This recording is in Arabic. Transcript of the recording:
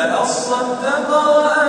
لأصدق وأ